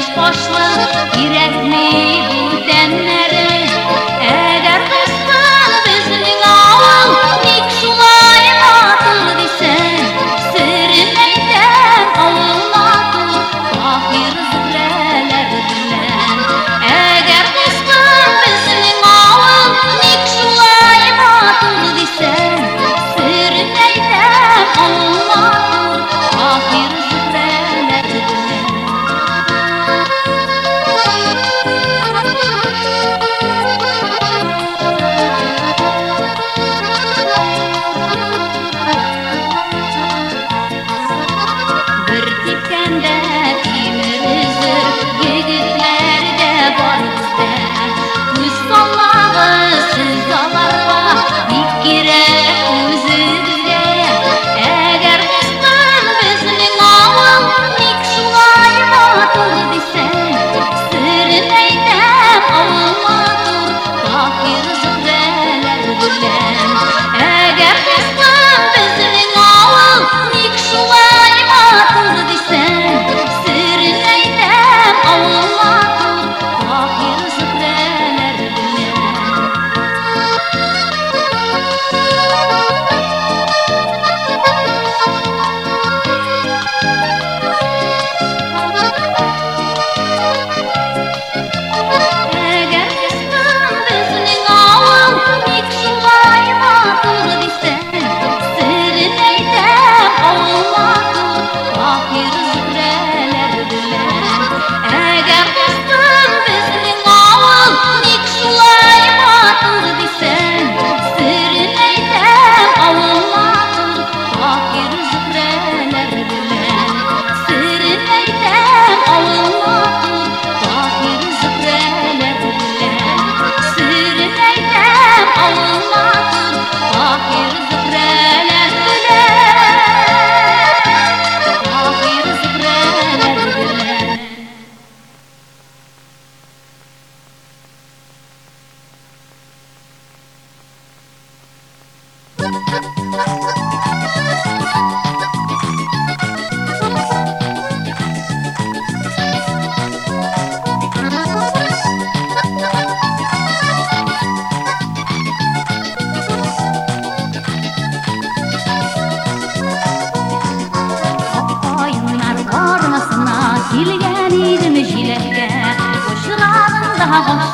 Szerelmes pasla, érezd még úgy, de 好好好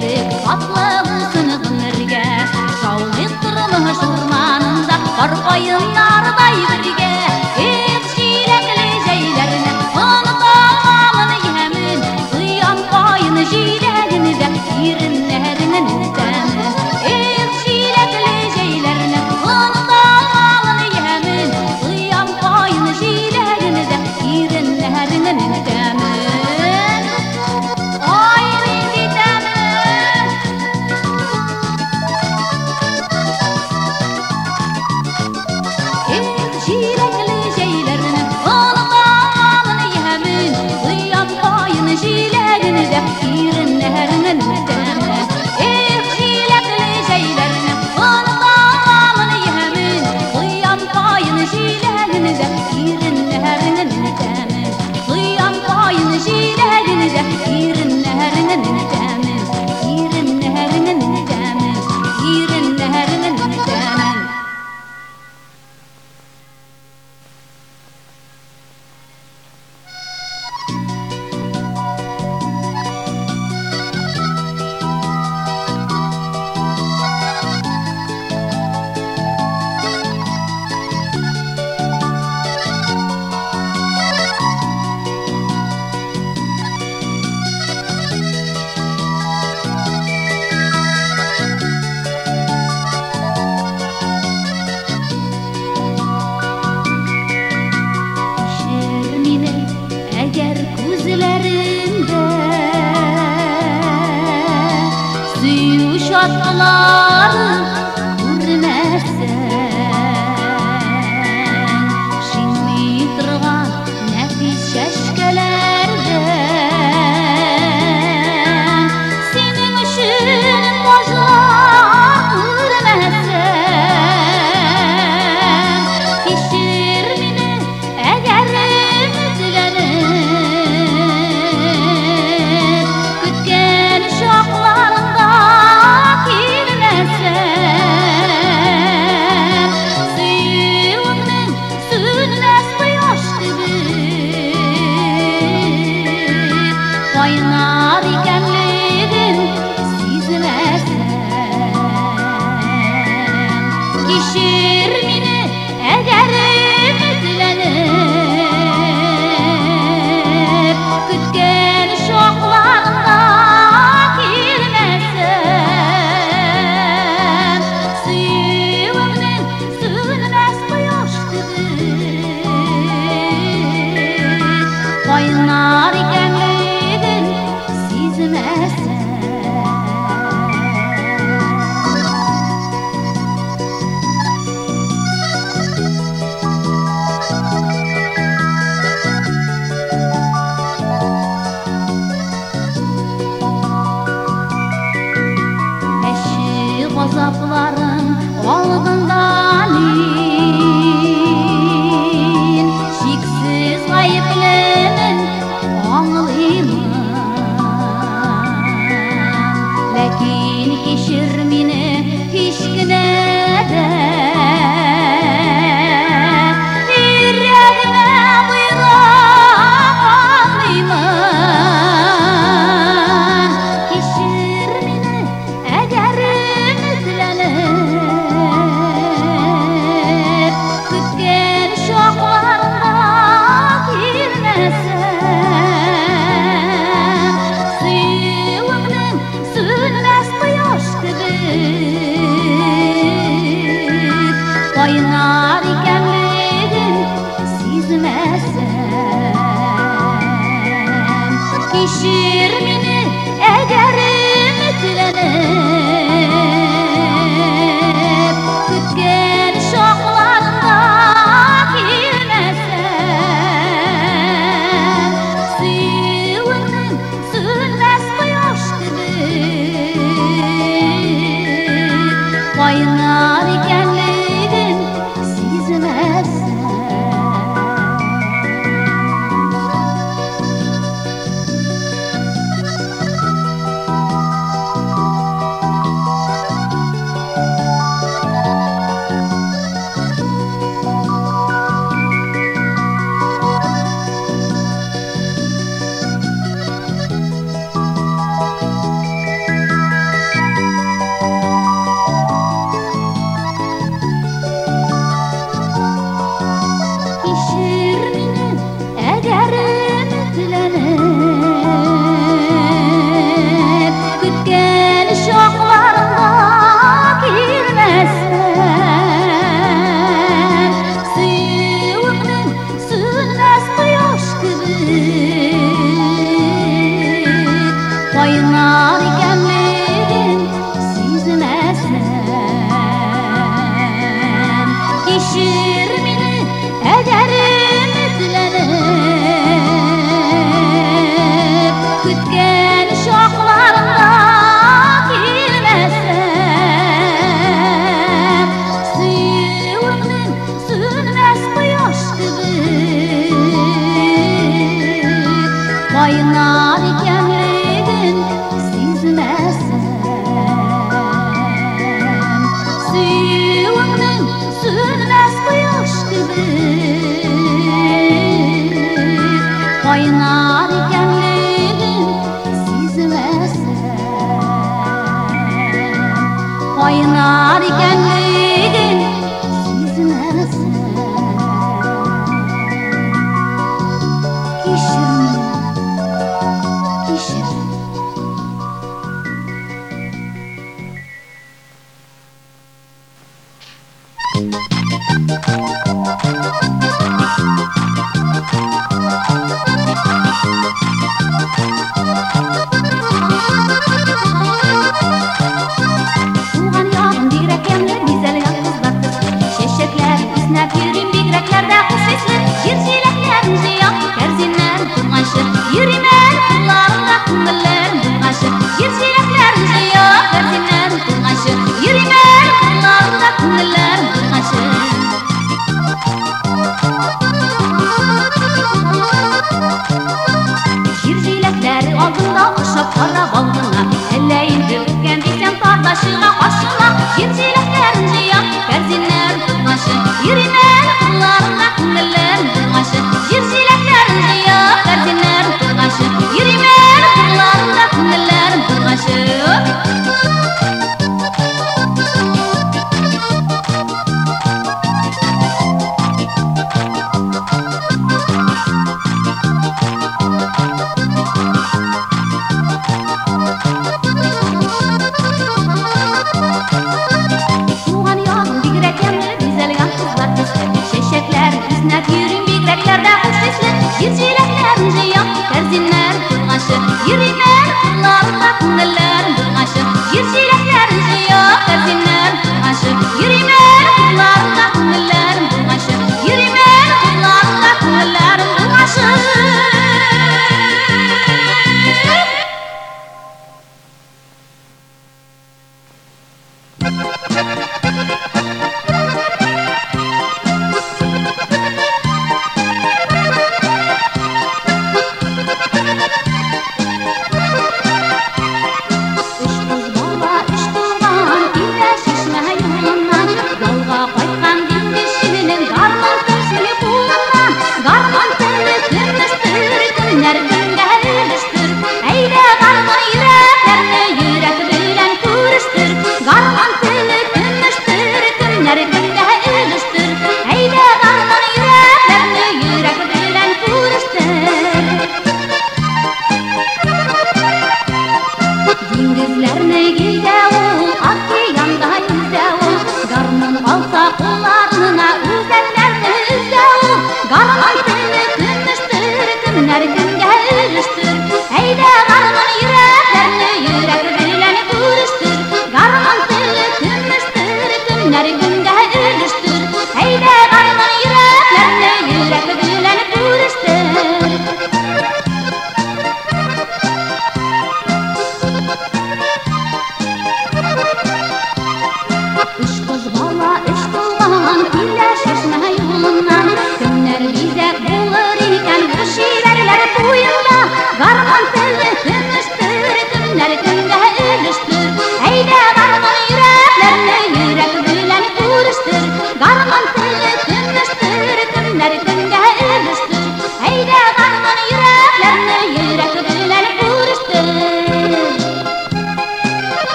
gibi patlamış Marikan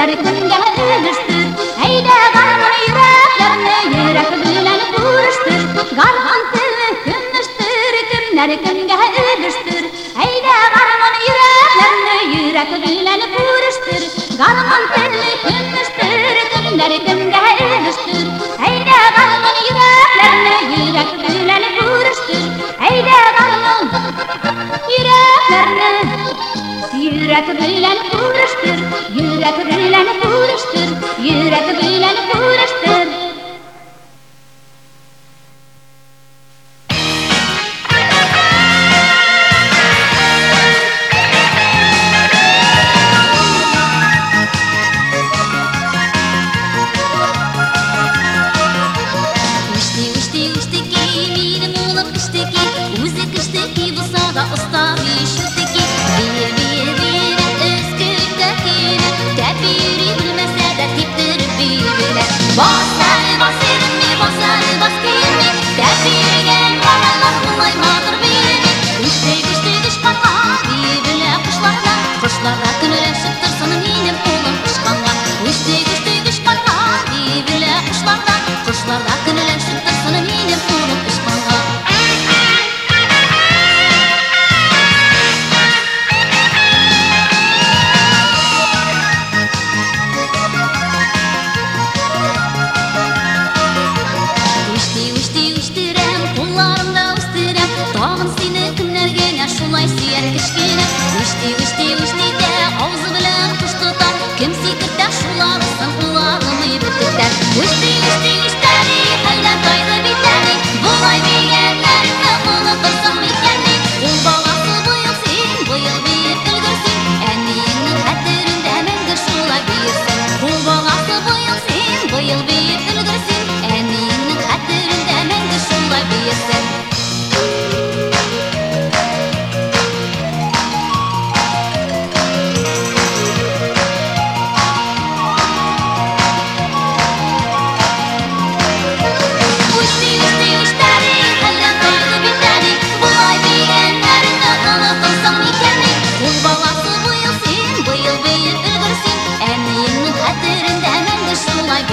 Günler kimge ölüştür Heyde kalan yüreklerini Yürek bilen vuruştur Kalkan tını kümüştür Günler kimge ölüştür Heyde kalan yüreklerini Yürek bilen vuruştur Kalkan tını kümüştür Günler kimge ölüştür Heyde kalan yüreklerini Yürek bilen vuruştur Heyde kalan yüreklerini Yürek bilen kuruştur, yürek bilen kuruştur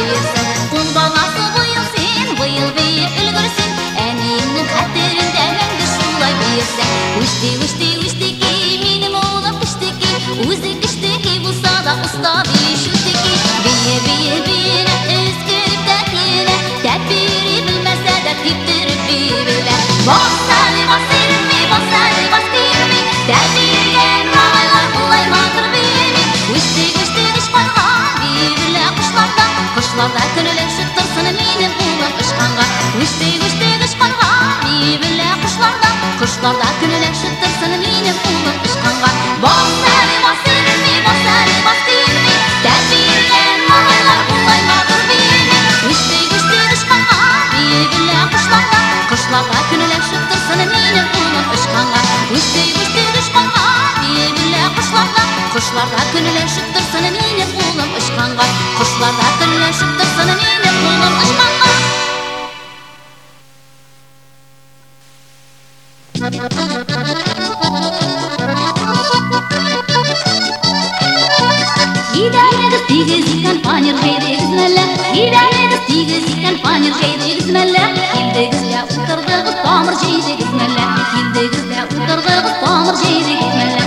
you Куштарда күнэлэк шыттар, Саны мейнен бұлған үшканға. Уштий, утырдыгыз тамыр bu tamir cizik, дә утырдыгыз ne kildi gül.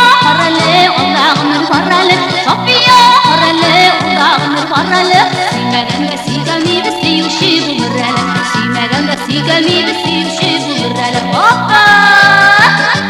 Харалэй, уда, амир, харалэй. Сапия, харалэй, уда, амир, харалэй. Си мэгэнбэ, си гэмибэ, си юши буралэ. Си мэгэнбэ, си Опа!